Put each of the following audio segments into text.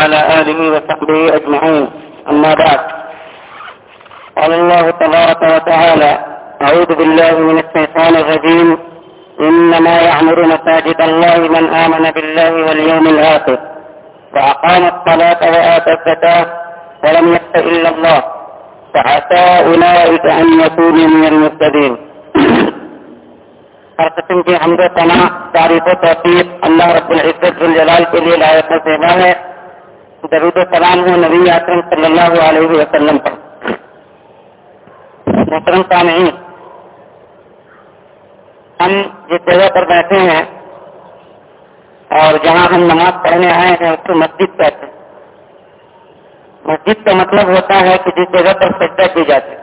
وعلى آله وصحبه أجمعين. أما بعد. قال الله تبارك وتعالى أعوذ بالله من الشيطان الرجيم. إنما يعمر مساجد الله من آمن بالله واليوم الآخر. وأقام الصلاة وآتى الزكاة ولم يخش إلا الله. فعسى أولئك أن يكونوا من المهتدين. کی حمد و ثنا تعریف و توفیق اللہ رب العزت الجلال کے لیے لائق و سیوا ہے درود و سلام ہوں نبی اکرم صلی اللہ علیہ وسلم پر۔ محترم سامعین، ہم جس جگہ پر بیٹھے ہیں اور جہاں ہم نماز پڑھنے آئے ہیں، اس کو مسجد کہتے ہیں۔ مسجد کا مطلب ہوتا ہے کہ جس جگہ پر سجدہ کی جاتی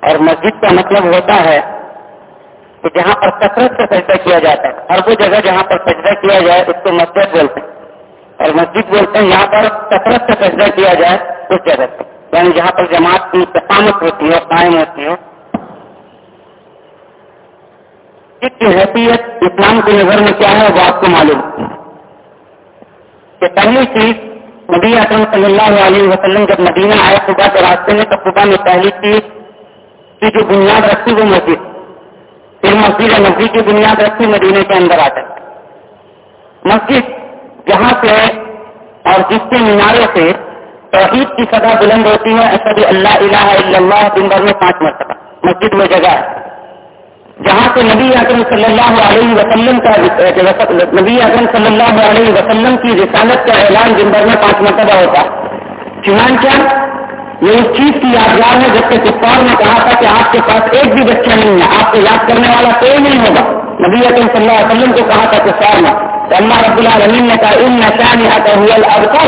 اور مسجد کا مطلب ہوتا ہے کہ جہاں پر کثرت سے سجدہ کیا جاتا ہے۔ ہر وہ جگہ جہاں پر سجدہ کیا جائے، اس کو مسجد بولتے ہیں۔ اور مسجد بولتے ہیں، یہاں پر کثرت سے سجدہ کیا جائے اس جگہ پر۔ یعنی جہاں پر جماعت کی استقامت ہوتی ہے قائم ہوتی ہے کی حیثیت اسلام کی نظر میں کیا ہے، وہ آپ کو معلوم کہ پہلی چیز، نبی اعظم صلی اللہ علیہ وسلم جب مدینہ آئے، صبح کے راستے میں، تو صبح میں پہلی چیز کی جو بنیاد رکھی، وہ مسجد۔ پھر مسجد نبی کی بنیاد رکھی مدینے کے اندر آ کر۔ مسجد جہاں سے اور جس کے مینارے سے توحید کی سطح بلند ہوتی ہے ایسا بھی اللہ الہ الا اللہ، دن بھر میں پانچ مرتبہ، مسجد میں جگہ ہے۔ جہاں سے نبی اعظم صلی اللہ علیہ وسلم کا نبی اعظم صلی اللہ علیہ وسلم کی رسالت کا اعلان دن بھر میں پانچ مرتبہ ہوتا چنانچہ یہ اس چیز کی یادگار ہے جبکہ کفار نے کہا تھا کہ آپ کے پاس ایک بھی بچہ نہیں ہے، آپ کو یاد کرنے والا کوئی نہیں ہوگا۔ نبی اعظم صلی اللہ علیہ وسلم کو کہا تھا کفار نے۔ اللہ رب العالمین نے کہا ان نشان آتا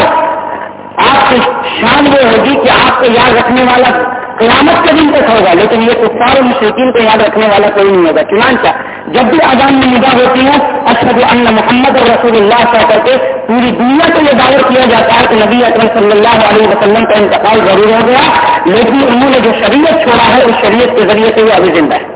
آپ کی شان وہ ہوگی کہ آپ کو یاد رکھنے والا قیامت کے دن تک ہوگا، لیکن یہ کفار مشرقین کو یاد رکھنے والا کوئی نہیں ہوگا۔ چنانچہ جب بھی آزان میں نگاہ ہوتی ہے اشد اللہ محمد اور رسول اللہ کہہ کر کے پوری دنیا کو یہ دعوت کیا جاتا ہے کہ نبی اکرم صلی اللہ علیہ وسلم کا انتقال ضرور ہو گیا، لیکن انہوں نے جو شریعت چھوڑا ہے، اس شریعت کے ذریعے سے وہ ابھی زندہ ہے۔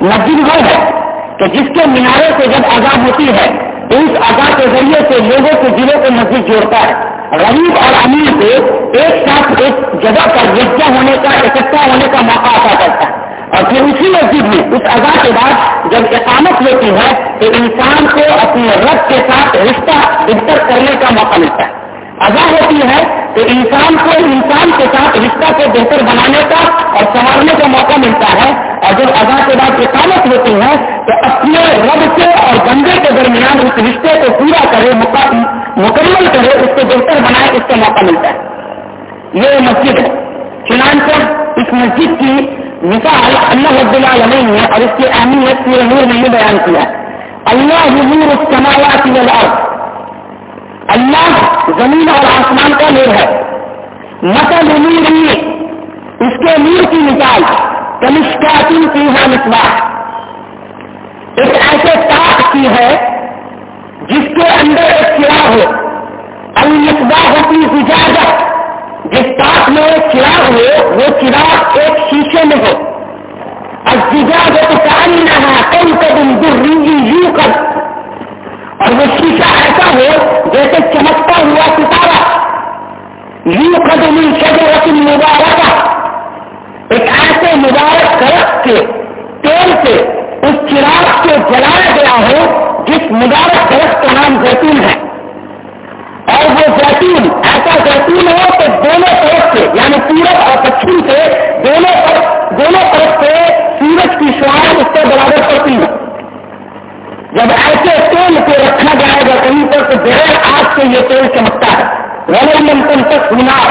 مسجد وہ ہے کہ جس کے مینارے سے جب آزاد ہوتی ہے، تو اس آزاد کے ذریعے سے لوگوں کے دلوں کو مسجد جوڑتا ہے۔ غریب اور امیر کو ایک ساتھ ایک جگہ پر یکجا ہونے کا، اکٹھا ہونے کا موقع عطا کرتا ہے۔ اور پھر اسی مسجد میں اس ادا کے بعد جب اقامت ہوتی ہے، تو انسان کو اپنے رب کے ساتھ رشتہ بہتر کرنے کا موقع ملتا ہے۔ ادا ہوتی ہے تو انسان کو انسان کے ساتھ رشتہ کو بہتر بنانے کا اور سنبھالنے کا موقع ملتا ہے اور جب ادا کے بعد اقامت ہوتی ہے تو اپنے رب سے اور بندے کے درمیان اس رشتے کو پورا کرے مکمل کرے، اس کو بہتر بنائے، اس کا موقع ملتا ہے۔ یہ مسجد ہے۔ چنانچہ اس مسجد کی مثال اللہ رب العالمین نے اور اس کی اہمیت پورے نور نے بیان کیا اللہ نور اس کمایا کی زمین اور آسمان کا نور ہے۔ مسل نور اس کے نور کی مثال کنشکاتی کی ہاں ہے مصباح ایک ایسے تاخ کی ہے جس کے اندر ایک چراغ ہو۔ المصباح ہوتی اجازت جس تاخ میں ایک چراغ ہو، وہ چراغ ایک شیشے میں ہو۔ اور تو کاری نہ ہے کم قدم دور یوں کر۔ اور وہ شیشہ ایسا ہو جیسے چمکتا ہوا ستارہ، یوں قدم شجرت مبارکہ۔ ایک ایسے مبارک درخت کے تیل سے اس چراغ کو جلایا گیا ہو جس مبارک درخت کا نام زیتون ہے۔ اور وہ زیتون، ایسا زیتون ہو کہ دونوں طرف سے یعنی پورب اور پچھم سے، دونوں طرف دونوں طرف سے سورج کی شوائیں اس پر برابر کرتی ہیں جب ایسے تیل کو رکھا جائے گا کہیں پر تو بغیر آج سے یہ تیل چمکتا ہے۔ رنگ تک ہونا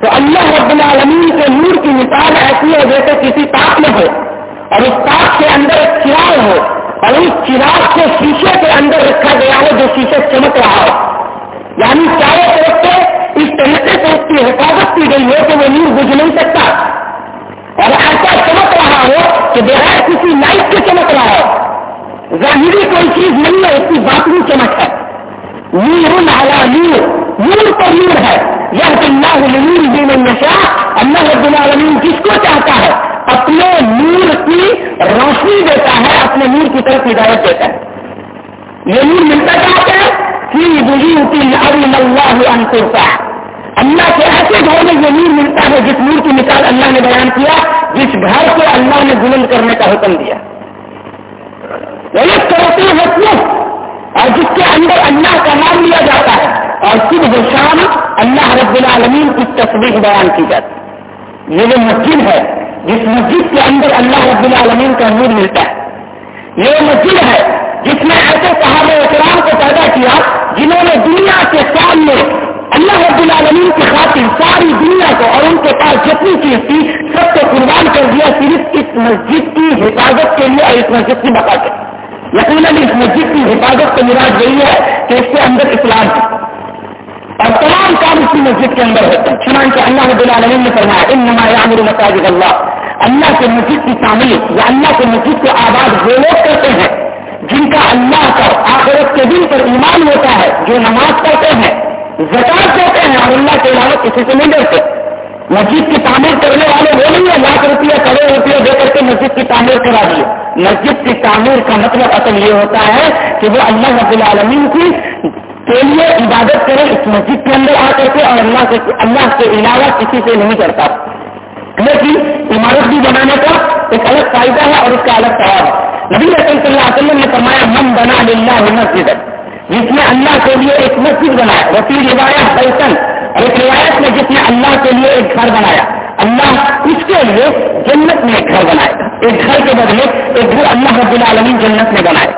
تو اللہ رب العالمین کے نور کی مثال ایسی ہے جیسے کسی تاپ میں ہو اور اس تاپ کے اندر ایک چراغ ہو اور اس چراغ کو شیشے کے اندر رکھا گیا ہو جو شیشے چمک رہا ہو۔ یعنی چاروں طرف سے اس طریقے سے اس کی حفاظت کی گئی ہے کہ وہ نور بجھ نہیں سکتا۔ اور ایسا چمک رہا ہو کہ بغیر کسی لائٹ کے چمک رہا ہو۔ ظاہری کوئی چیز نہیں ہے، اس کی باطنی چمک ہے۔ نور نالا نور نور پر نور ہے۔ یہ اللہ نشا اللہ رب العالمین جس کو چاہتا ہے؟ اپنے نور کی روشنی دیتا ہے، اپنے نور کی طرف ہدایت دیتا ہے۔ یہ نور ملتا چاہتا ہے اللہ کے ایسے گھر میں یہ نور ملتا ہے، جس نور کی مثال اللہ نے بیان کیا، جس گھر کو اللہ نے بلند کرنے کا حکم دیا۔ کرتے ہیں اور جس کے اندر اللہ کا نام لیا جاتا ہے، اور صبح شام اللہ رب العالمین کی تصویر بیان کی جاتی یہ وہ مسجد ہے، جس مسجد کے اندر اللہ رب العالمین کا نور ملتا ہے۔ یہ مسجد ہے، جس نے ایسے صحابہ اکرام کو پیدا کیا، جنہوں نے دنیا کے سامنے اللہ رب العالمین کی خاطر ساری دنیا کو اور ان کے پاس جتنی چیز تھی، سب کو قربان کر دیا، صرف اس مسجد کی حفاظت کے لیے اور اس مسجد کی بقا کے لیے۔ یقیناً اس مسجد کی حفاظت کو مراد یہی ہے کہ اس کے اندر اسلام اور تمام کام اسی مسجد کے اندر ہوتے ہیں۔ چنانچہ اللہ رب العالمین نے فرمایا ان نمایاں مساجد اللہ۔ اللہ کے مسجد کی تعمیر یا اللہ کے مسجد کو آباد وہ لوگ کرتے ہیں جن کا اللہ کا آخرت کے دن پر ایمان ہوتا ہے، جو نماز پڑھتے ہیں زکات دیتے ہیں اور اللہ کے علاوہ کسی سے نہیں ڈرتے۔ مسجد کی تعمیر کرنے والے وہ نہیں ہے لاکھ روپیہ، کروڑ روپیہ دے کر کے مسجد کی تعمیر کرا دیے۔ مسجد کی تعمیر کا مطلب اصل یہ ہوتا ہے کہ وہ اللہ رب العالمین کی کے لیے عبادت کرے، اس مسجد کے اندر آ کر کے اور اللہ کے اللہ کے علاوہ کسی سے نہیں کرتا۔ لیکن عمارت بھی بنانے کا ایک الگ فائدہ ہے اور اس کا الگ سوال ہے۔ نبی رسول صلی اللہ علیہ وسلم نے فرمایا، من بنا للہ مسجد جس نے اللہ کے لیے ایک مسجد بنایا وسیع روایت بیسن اور ایک روایت میں جس نے اللہ کے لیے ایک گھر بنایا۔ اللہ اس کے لیے جنت میں ایک گھر بنائے گا ایک گھر کے بدلے ایک گھر اللہ رب العالمین جنت میں بنائے۔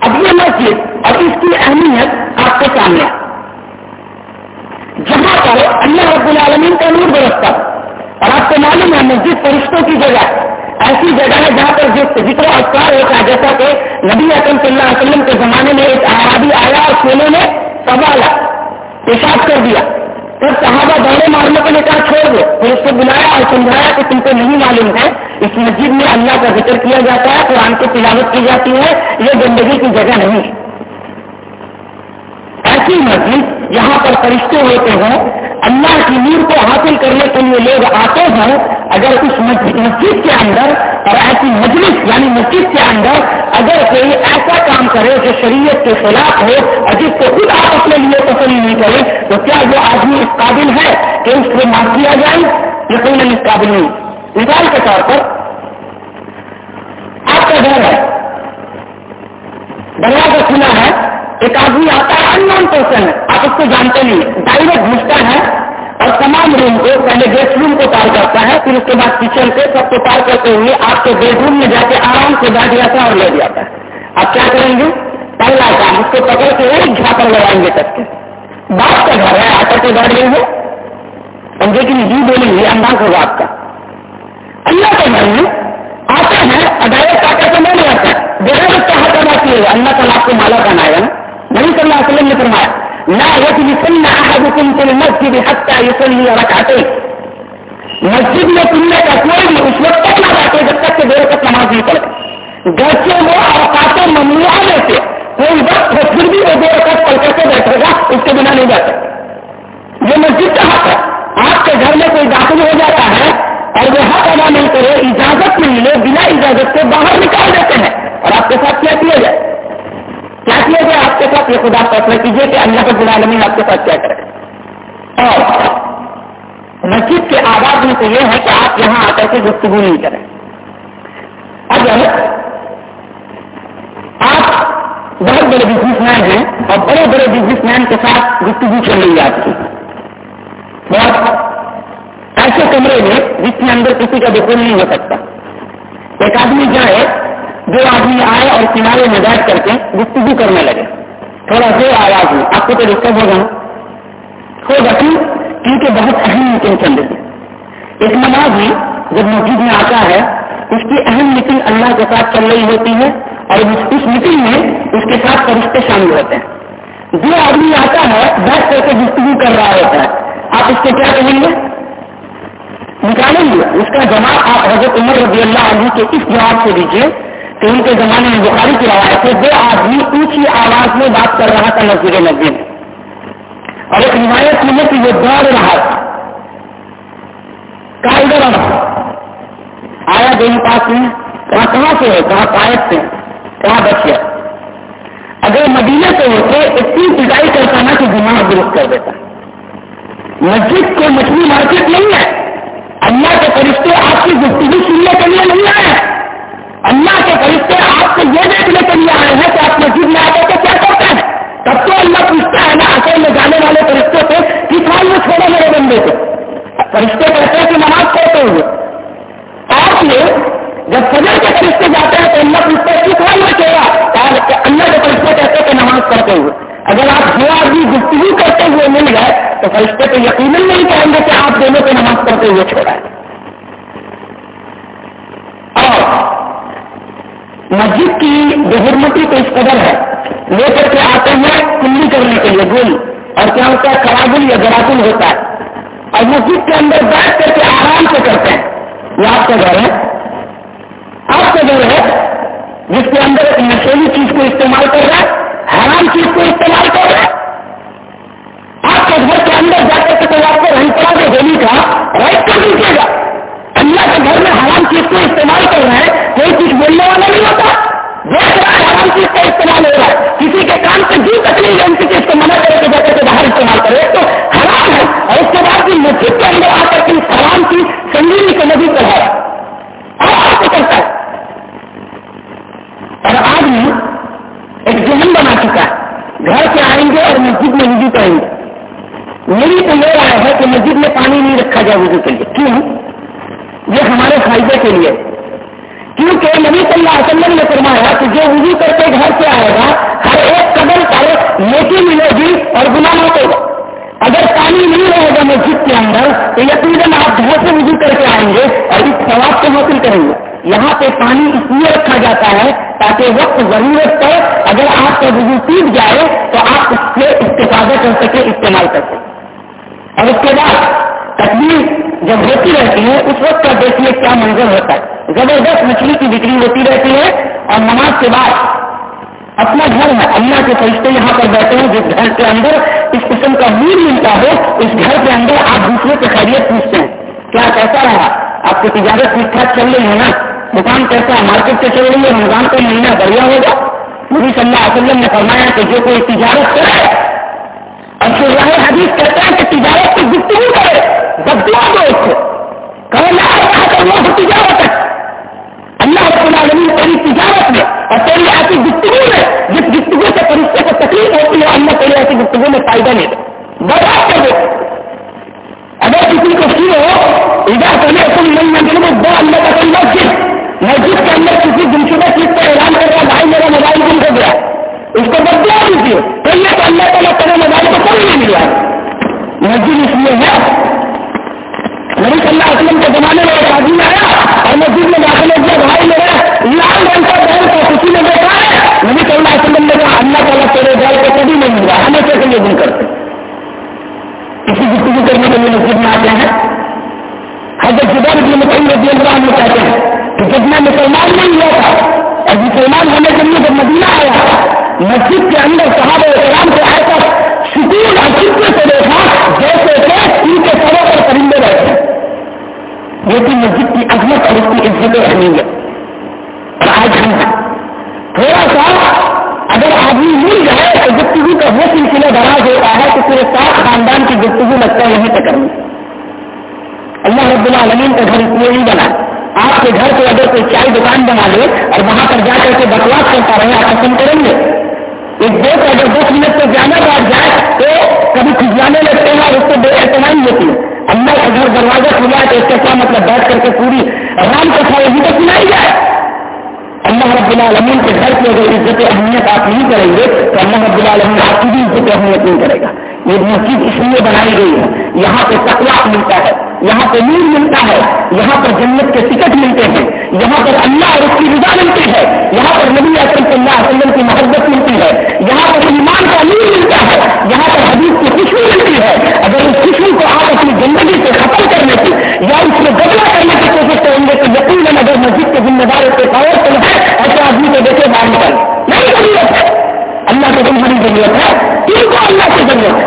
اب یہ مسجد اور اس کی اہمیت آپ کے سامنے۔ جہاں پر اللہ رب العالمین کا نور برستا اور آپ کو معلوم ہے مسجد فرشتوں کی جگہ ایسی جگہ ہے جہاں پر ذکر افطار ہوتا ہے، جیسا کہ نبی اکم صلی اللہ علیہ وسلم کے زمانے میں ایک آبادی آیا اور سونے نے سوالا پیشاب کر دیا۔ پھر صحابہ دوڑے مارنے کے لیے کہا چھوڑ دو پھر اس کو بلایا اور سمجھایا کہ تم کو نہیں معلوم ہے اس مسجد میں اللہ کا ذکر کیا جاتا ہے، قرآن کی تلاوت کی جاتی ہے، یہ گندگی کی جگہ نہیں۔ ہے ایسی مسجد جہاں پر فرشتے ہوتے ہیں، اللہ کی نور کو حاصل کرنے کے لیے لوگ آتے ہیں۔ اگر اس مسجد کے اندر اور ایسی مجلس یعنی مسجد کے اندر اگر کوئی ایسا کام کرے جو شریعت کے خلاف ہو اور جس کو خود آپ اپنے لیے پسند نہیں کرے تو کیا وہ آدمی اس قابل ہے کہ اس کو معاف کیا جائے؟ یقیناً اس قابل نہیں۔ مثال کے طور پر آپ کا گھر ہے، دروازہ کھلا ہے، ایک آدمی آتا ہے ان نان پرسن ہے، آپ اس کو جانتے نہیں ڈائریکٹ گھستا ہے اور تمام روم کو، پہلے گیسٹ روم کو پار کرتا ہے، پھر اس کے بعد کچن سے سب کو پار کرتے ہوئے آپ کے بیڈ روم میں جا کے آرام سے بیٹھ جاتا ہے اور لے جاتا ہے۔ آپ کیا کریں گے؟ پہلا کام اس کو پکڑ کے ایک جھاپڑ لگائیں گے تک کے۔ باپ کا گھر ہے آ کر کے بیٹھ گئے ہیں سمجھے کہ جی بولیں گے انداز ہوگا آپ کا۔ اللہ کے گھر میں آتے ہیں ادائیت آ کر کے نہیں آتا ہے بغیر چاہت ادا کیے گا اللہ تعالیٰ آپ کو مالا بنائے گا نا۔ نبی صلی اللہ علیہ وسلم نے فرمایا نہ یقین احدكم في المسجد حتى يصلي ركعتين۔ مسجد میں سننے کا کوئی بھی اس وقت تک نہ جاتے جب تک کہ دیر تک نماز نہیں پڑھتے۔ گھر وہ اوقات ممنوع میں سے کوئی وقت ہے پھر بھی وہ دیر تک پڑھ کر کے بیٹھے گا، اس کے بنا نہیں جاتے یہ مسجد کا حق ہے۔ آپ کے گھر میں کوئی داخل ہو جاتا ہے اور وہ حق ادا نہیں کرے، اجازت نہیں لے، بنا اجازت سے باہر نکال دیتے ہیں اور آپ کے ساتھ کیا کیا جائے؟ کیا کیا جائے؟ آپ کے ساتھ یہ خدا فیصلہ کیجیے کہ اللہ کے العالمین آپ کے ساتھ کیا کرے۔ اور مسجد کے آواز میں تو یہ ہے کہ آپ یہاں آ کر کے گفتگو نہیں کریں۔ اگر آپ بہت بڑے بزنس مین ہیں اور بڑے بڑے بزنس مین کے ساتھ گفتگو چل رہی ہے۔ آپ کی بہت ایسے کمرے میں جس کے اندر کسی کا دخول نہیں ہو سکتا۔ ایک آدمی جائے دو آدمی آئے اور کنارے میں بیٹھ کر کے گفتگو کرنے لگے۔ تھوڑا دیر آواز میں آپ کو تو ڈسٹرب ہوگا ہوگا کیوں کیونکہ بہت اہم میٹنگ چل رہی ہے ایک نمازی جب مسجد میں آتا ہے، اس کی اہم میٹنگ اللہ کے ساتھ چل رہی ہوتی ہے اور اس میٹنگ میں اس کے ساتھ فرشتے شامل ہوتے ہیں۔ جو آدمی آتا ہے، بیٹھ کر کے گفتگو کر رہا ہوتا ہے۔ آپ اس کو کیا کہیں گے؟ نکالیں گے۔ اس کا جواب آپ حضرت عمر رضی اللہ عنہ کے اس جواب سے دیجیے کہ ان کے زمانے میں بخاری کی روایت ہے، دو آدمی اونچی آواز میں بات کر رہا تھا مسجد مسجد اور ایک روایت میں کہ وہ دوڑ رہا تھا۔ ادھر آیا دونوں پاس میں؟ کہاں کہاں سے ہے؟ کہاں پائپ سے؟ کہاں بچ گیا؟ اگر مدینہ سے ہوتے اتنی پٹائی کرتا نا کہ دماغ درست کر دیتا۔ مسجد کو مچھلی مارکیٹ نہیں ہے۔ اللہ کے فرشتے آپ کی گفتگو سننے کے لیے نہیں آئے. اللہ کے فرشتے آپ کو یہ دیکھنے کے لیے آئے ہیں کہ آپ مسجد میں آتے تو کیا کرتے ہیں؟ تب تو اللہ پوچھتا ہے نا اصل میں جانے والے فرشتے سے کہ سال میں چھوڑے میرے بندے کو۔ فرشتے کہتے ہیں کہ نماز پڑھتے ہوئے۔ آپ یہ جب فجر کے فرشتے جاتے ہیں تو اللہ پوچھتے کس حال میں چھوڑا اللہ کے فرشتے کہتے ہیں کہ نماز پڑھتے ہوئے۔ اگر آپ دو آدمی گفتگو کرتے ہوئے مل گئے تو فرشتے تو یقیناً نہیں کہیں گے کہ آپ دونوں کو نماز پڑھتے ہوئے چھوڑا ہے۔ اور مسجد کی بہرمتی تو اس قدر ہے۔ لے کر کے آتے ہیں کلی کرنے کے لیے گل، اور کیا ہوتا ہے کراگل یا گراگل ہوتا ہے۔ اور مسجد کے اندر بیٹھ کر کے آرام سے کرتے ہیں۔ یہ آپ کا گھر ہے آپ کا گھر ہے جس کے اندر ایک نشیلی چیز کو استعمال کر رہا ہے۔ حرام چیز کو استعمال کر رہا ہے آپ کے گھر کے اندر جا کر کے کوئی آپ کو رنگ پڑا ہولی کا، رائٹ کر دیجیے گا۔ اللہ کے گھر میں حرام چیز کو استعمال کر رہا ہے کوئی کچھ بولنے والا نہیں ہوتا۔ دیکھ رہا ہے حرام چیز کا استعمال ہو رہا ہے۔ کسی کے کام سے جی تک نہیں ہے ان چیز کو منع کر کے جا کر کے باہر استعمال کرے تو حرام ہے اور اس کے بعد بھی مسجد کے اندر آ کر کے حرام کی سنگینی کو نبی پڑھا اور آپ کو کرتا ہے، اور آدمی ایک ذہن بنا چکا ہے۔ گھر سے آئیں گے اور مسجد میں وضو کریں گے۔ میری تو یہ رائے ہے کہ مسجد میں پانی نہیں رکھا جائے وضو کے لیے۔ کیوں؟ یہ ہمارے فائدے کے لیے۔ کیونکہ نبی صلی اللہ علیہ وسلم نے فرمایا کہ جو وضو کر کے گھر سے آئے گا، ہر ایک قدم پر نیکی ملے گی اور گنا نہ ہوگا۔ اگر پانی نہیں رہے گا مسجد کے اندر، تو یقیناً آپ گھر سے وضو کر کے آئیں گے اور اس ثواب کو حاصل کریں گے۔ یہاں پہ پانی اس لیے رکھا جاتا ہے تاکہ وقت ضرورت پر اگر آپ کا وضو ٹوٹ جائے تو آپ اس سے استفادہ کر سکیں، استعمال کر سکیں۔ اور اس کے بعد تکلیف جب ہوتی رہتی ہے، اس وقت کا دیکھیے کیا منظر ہوتا ہے۔ زبردست مچھلی کی بکری ہوتی رہتی ہے اور نماز کے بعد اپنا گھر ہے، اللہ کے فرشتے یہاں پر بیٹھے ہیں، جس گھر کے اندر اس قسم کا میر ملتا ہو اس گھر کے اندر آپ دوسرے سے خیریت پوچھتے ہیں۔ کیا کیسا رہا؟ آپ کی تجارت ٹھیک ٹھاک چل رہی ہے نا؟ دکان کیسا مارکیٹ سے چل رہی ہے رمضان کا مہینہ بڑھیا ہوگا۔ نبی صلی اللہ علیہ وسلم نے فرمایا کہ جو کوئی تجارت کرے، اور پھر راہ حدیث کہتا ہے کہ تجارت کی گفتگو کرے، بدلا دو اس کو۔ کہ تجارت ہے۔ اللہ رب العالمین تیری تجارت میں اور تیری ایسی گفتگو میں، جس گفتگو سے فرشتے کو تکلیف ہوتی ہے، اللہ تیری ایسی گفتگو میں فائدہ نہیں دے۔ برباد کر دے۔ اگر کسی کو کی ہو ادا کرنے تم نہیں مندر دو اللہ کا کوئی مسجد کے اندر کسی گمشدہ چیز کا اعلان کر رہا بھائی میرا موبائل گم ہو گیا۔ اس کو بدلا دیجیے کہیے تو اللہ تعالیٰ تیرے موبائل کو کوئی نہیں ملا مسجد اس لیے ہے۔ نبی صلی اللہ علیہ وسلم کے زمانے میں ایک آدمی آیا اور مسجد میں داخل ہو گیا، بھائی میرا لال رنگ کا گھر کو کسی نے دیکھا ہے۔ نبی صلی اللہ علیہ وسلم نے کہا، اللہ تعالیٰ تیرے گھر کو کبھی نہیں ملا ہمیشہ کے لیے دن کرتے کسی گفتگو کرنے کے لیے مسجد میں آتے ہیں۔ حضرت جبر ابن مقیم رضی اللہ عنہ کہتے ہیں کہ جب میں مسلمان نہیں ہوا تھا اور مسلمان ہونے کے لیے جب مدینہ آیا مسجد کے اندر صحابہ اسلام کو آئے کر سکون اور فکر سے دیکھا جیسے کہ ان کے سروں پر پرندے رہتے یہ تھی مسجد کی عظمت اور اس کی عزت اہمیت اور آج ہم تھوڑا سا اگر آدمی مل جائے تو گفتگو کا وہ سلسلہ دراز ہوتا ہے تو پورے سات خاندان کی گفتگو لگتا ہے یہیں تک کرنی اللہ رب العالمین آپ کے گھر کو اگر کوئی چائے دکان بنا لے اور وہاں پر جا کر کے بکواس کرتا رہے، آپ پسند کریں گے۔ ایک دوست اگر دس منٹ سے زیادہ بات جائے تو کبھی کھجلانے لگتے ہیں اور اس کو بے اعتماد ہوتی ہے۔ اندر کا گھر دروازہ کھلا ہے تو اس کا کیا مطلب بیٹھ کر کے پوری رام کتھا یہیں تک سنائی جائے۔ اللہ رب العالمین کے گھر کی اگر عزت اہمیت آپ نہیں کریں گے تو اللہ رب العالمین آپ کی بھی عزت اہمیت نہیں کرے گا۔ یہ مسجد اس لیے بنائی گئی ہے، یہاں پہ تقوا ملتا ہے۔ یہاں پہ نور ملتا ہے، یہاں پر جنت کے ٹکٹ ملتے ہیں، یہاں پر اللہ اور اس کی رضا ملتی ہے، یہاں پر نبی اکرم صلی اللہ علیہ وسلم کی محبت ملتی ہے، یہاں پر ایمان کا نور ملتا ہے، یہاں پر حدیث کی خوشبو ملتی ہے۔ اگر اس خوشبو کو آپ اپنی زندگی سے ختم کرنے کی یا اس میں بدلا کرنے کی کوشش کریں گے تو یقین اگر مسجد کے ذمہ دار کے طور پر ہے، ایسے آدمی کو دیکھے باہر نکل۔ نہیں ضرورت ہے۔ اللہ کو بڑی ضرورت ہے۔ ان کو اللہ کی ضرورت ہے۔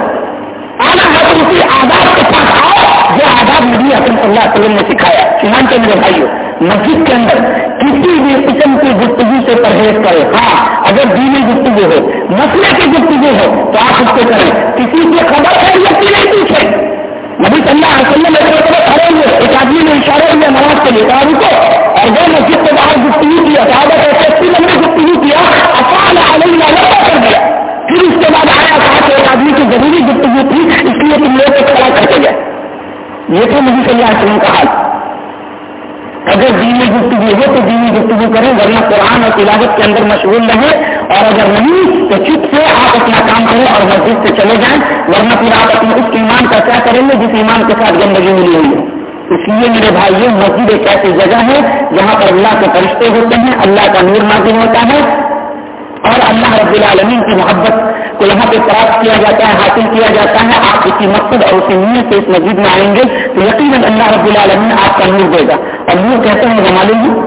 آنا ہے تو اسی آداب کے ساتھ آؤ۔ جو آداب نبی حسن اللہ علیہ وسلم نے سکھایا۔ ایمان کے میرے بھائیوں مسجد کے اندر کسی بھی قسم کی گفتگو سے پرہیز کرے۔ ہاں اگر دینی گفتگو ہو، مسئلے کی گپتگو ہو، تو آپ اس کو کریں کسی سے خبر ہے یا نہیں پوچھے۔ نبی صلی اللہ علیہ وسلم ایک کھڑے ہوئے، ایک آدمی نے اشارے ہوئے نماز کے لیے کہا، رکو، اور وہ مسجد کے باہر گفتگو کیا صحابہ ایسے اسی نے گفتگو کیا آسان علیہ والا کر دیا پھر اس کے بعد آیا، کہا کہ ایک آدمی کی ضروری گفتگو تھی، اس لیے تم لوگ کو کھڑا کر کے گئے۔ یہ تو نبی صلی اللہ علیہ وسلم کا حال اگر دینی گفتگو ہو تو دینی گفتگو کریں، ورنہ قرآن اور تلاوت کے اندر مشغول رہے اور اگر نہیں، تو چپ سے آپ اپنا کام کریں اور مسجد سے چلے جائیں۔ ورنہ پھر آپ اپنے اس ایمان کا کیا کریں گے جس ایمان کے ساتھ گندگی ملی ہوئی ہے؟ اس لیے میرے بھائی مسجد ایک ایسی جگہ ہے جہاں پر اللہ کے فرشتے ہوتے ہیں، اللہ کا نور نازل ہوتا ہے۔ اور اللہ رب العالمین کی محبت کو یہاں پہ پراپت کیا جاتا ہے، حاصل کیا جاتا ہے، آپ اسی مقصد اور اسی نیت سے اس مسجد میں آئیں گے تو یقیناً اللہ رب العالمین آپ کا نور دے گا۔ اور نور کہتے ہیں معلوم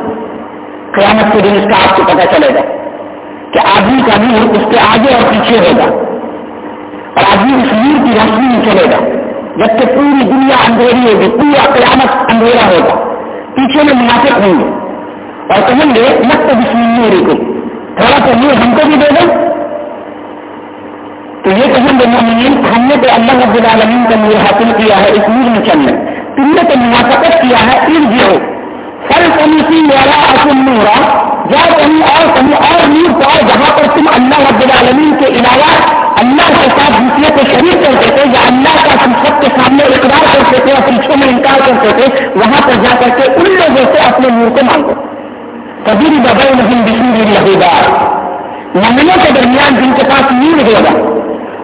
قیامت کے دن اس کا آپ کو پتہ چلے گا کہ آدمی کا نور اس کے آگے اور پیچھے ہوگا۔ اور آدمی اس نور کی روشنی میں چلے گا۔ جبکہ پوری دنیا اندھیری ہوگی، پورا قیامت اندھیرا ہوگا۔ پیچھے میں منافق ہوں گے۔ اور کہیں گے مت بسم کو۔ تھوڑا سا نور ہم کو بھی دے دو تو یہ کہیں گے ہم نے تو اللہ رب العالمین کا نور حاصل کیا ہے، اس نور میں چلنے تم نے تو موافقت کیا ہے، پھر جو فر کمی والا اصل نورا یا کہیں اور کہیں اور نور پاؤ جہاں پر تم اللہ رب العالمین کے علاوہ اللہ کے ساتھ دوسرے کو شریک کرتے تھے یا اللہ کا تم سب کے سامنے اقدار کرتے تھے اور پیچھے میں انکار کرتے تھے وہاں پر جا کر کے ان لوگوں سے اپنے نور کو مانگو۔ کبھی بھی بدل نہیں بشیر لہودار مہینوں کے درمیان جن کے پاس نور ہوگا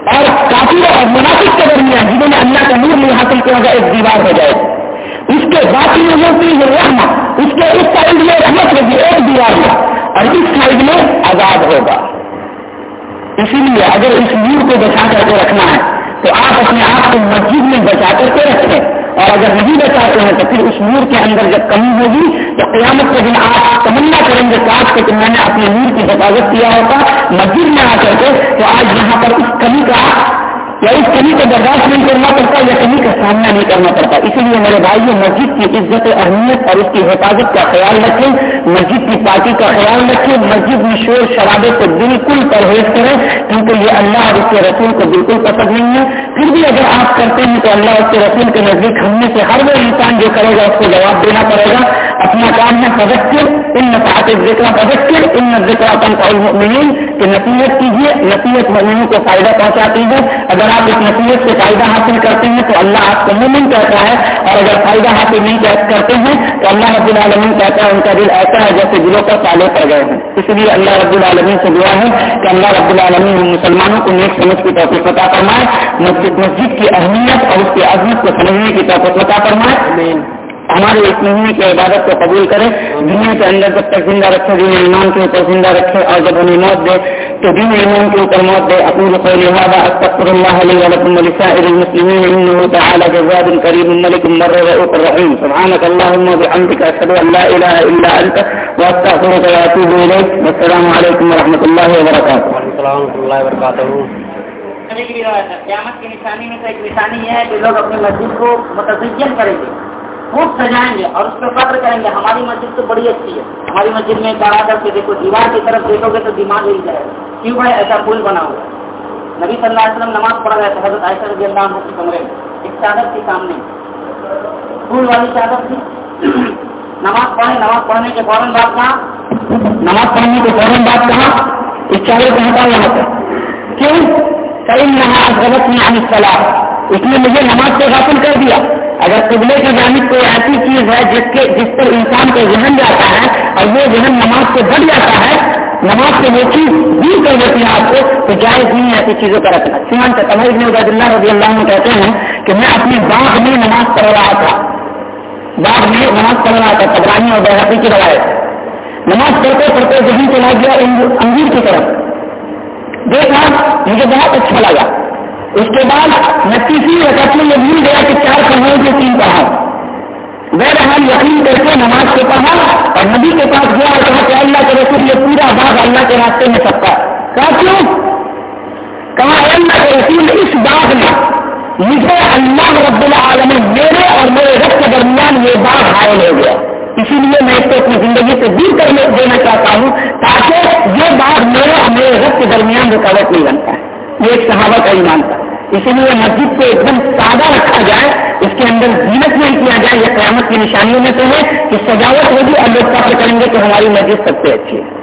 اور کافی اور مناسب کے درمیان جنہوں نے اللہ کا نور نہیں حاصل کیا ہوگا، ایک دیوار ہو جائے۔ اس کے باقی لوگوں کی یہ رحمت، اس کے اس سائڈ میں رحمت ہوگی ایک دیوار میں اور اس سائڈ میں آزاد ہوگا۔ اسی لیے اگر اس نور کو بچا کر کے رکھنا ہے، تو آپ اپنے آپ کو مسجد میں بچا کر کے رکھیں۔ اور اگر نہیں بچاتے ہیں تو پھر اس نور کے اندر جب کمی ہوگی تو قیامت کے دن آپ تمنا کریں گے کاش کہ میں نے اپنے نور کی حفاظت کیا ہوتا، مسجد میں آ کر کے تو آج یہاں پر اس کمی کا یا اس کمی کو برداشت نہیں کرنا پڑتا یا کمی کا سامنا نہیں کرنا پڑتا۔ اسی لیے میرے بھائی مسجد کی عزت اہمیت اور اس کی حفاظت کا خیال رکھیں۔ مسجد کی پارٹی کا خیال رکھیں مسجد میں شور شرابے کو بالکل پرہیز کریں، کیونکہ یہ اللہ اور اس کے رسول کو بالکل پسند نہیں ہے۔ پھر بھی اگر آپ کرتے ہیں تو اللہ اس کے رسول کے نزدیک ہم میں سے ہر وہ انسان جو کرے گا، اس کو جواب دینا پڑے گا۔ اپنا کام ہے پدکر ان نفاط ذکر پدکر ان ذکر پن المؤمنین کہ نصیحت کیجیے نصیحت مؤمنوں کو فائدہ پہنچاتی ہے۔ اگر آپ اس نصیحت سے فائدہ حاصل کرتے ہیں تو اللہ آپ کو مومن کہتا ہے۔ اور اگر فائدہ حاصل نہیں کرتے ہیں تو اللہ رب العالمین کہتا ہے، ان کا دل ایسا ہے جیسے دلوں پر تالے پڑ گئے ہیں۔ اس لیے اللہ رب العالمین سے دعا ہے کہ اللہ رب العالمین مسلمانوں کو نیک سمجھ کی توفیق پتا فرمائے۔ مسجد مسجد کی اہمیت اور اس کی عظمت کو سمجھنے کی توفیق پتا فرمائے۔ ہمارے اس مہینے کی عبادت کو قبول کرے دنیا کے اندر جب تک زندہ رکھے دین ایمان کے اوپر زندہ رکھے اور جب ہمیں موت دے تو دین ایمان کے اوپر موت دے۔ اپنی استغفر ولسائر انه جواد كريم ملك مر رؤوف رحيم سبحانك اللهم وبحمدك اشهد ان لا اله الا انت واستغفرك واتوب اليك والسلام عليكم ورحمه الله وبركاته السلام ورحمۃ اللہ وبرکاتہ۔ قیامت کی نشانی میں سے ایک نشانی یہ ہے کہ لوگ اپنی مسجد کو متزین کریں گے۔ خوب سجائیں گے اور اس پہ فخر کریں گے، ہماری مسجد تو بڑی اچھی ہے۔ ہماری مسجد میں کہا کر کے دیکھو، دیوار کی طرف دیکھو گے تو دماغ ہل جائے۔ کیوں بھائی؟ ایسا پھول بنا ہوا نبی صلی اللہ علیہ وسلم نماز پڑھ رہے تھے، حضرت عائشہ رضی اللہ عنہ کے کمرے میں۔ ایک چادر تھی سامنے۔ پھول والی چادر تھی۔ نماز پڑھے نماز پڑھنے کے فوراً بعد کہا۔ نماز پڑھنے کے فوراً بعد کہا، اس چادر کو ہٹا یہاں پر۔ کیوں؟ کئی نماز غلط میں عن اس نے مجھے نماز سے حاصل کر دیا۔ اگر قبلے کی جانب کوئی ایسی چیز ہے جس کے جس پر انسان کو ذہن جاتا ہے اور وہ ذہن نماز سے بڑھ جاتا ہے، نماز سے وہ چیز دور کر دیتی ہے آپ کو، تو جائز نہیں ایسی چیزوں کا رکھنا۔ سیمان کا تمہاری ابن عبید اللہ رضی اللہ عنہ کہتے ہیں کہ میں اپنے باغ میں نماز پڑھ رہا تھا۔ باغ میں نماز پڑھ رہا تھا تبرانی اور بحقی کی روایت۔ نماز پڑھتے پڑھتے ذہن چلا گیا انگیر کی طرف۔ دیکھا، مجھے بہت اچھا لگا۔ اس کے بعد میں تیسری وقت میں یہ بھول گیا کہ چار پڑھاؤں کے تین پڑھاؤں بہرحال یقین کر کے نماز کو پڑھا اور نبی کے پاس گیا اور کہا کہ اللہ کے رسول یہ پورا باغ اللہ کے راستے میں سب کا۔ کہا کیوں؟ کہا اللہ کے رسول اس باغ میں مجھے اللہ رب العالم میرے اور میرے رب کے درمیان یہ باغ حائل ہو گیا۔ اسی لیے میں اس کو اپنی زندگی سے دور کر دینا چاہتا ہوں تاکہ یہ باغ میرے اور میرے رب کے درمیان رکاوٹ نہیں بنتا ہے یہ ایک صحابہ کا ایمان تھا۔ اسی لیے مسجد کو ایک دم سادہ رکھا جائے، اس کے اندر زینت نہیں کیا جائے، یہ قیامت کی نشانیوں میں سے ہے کہ سجاوٹ ہوگی اور لوگ فخر کریں گے کہ ہماری مسجد سب سے اچھی ہے۔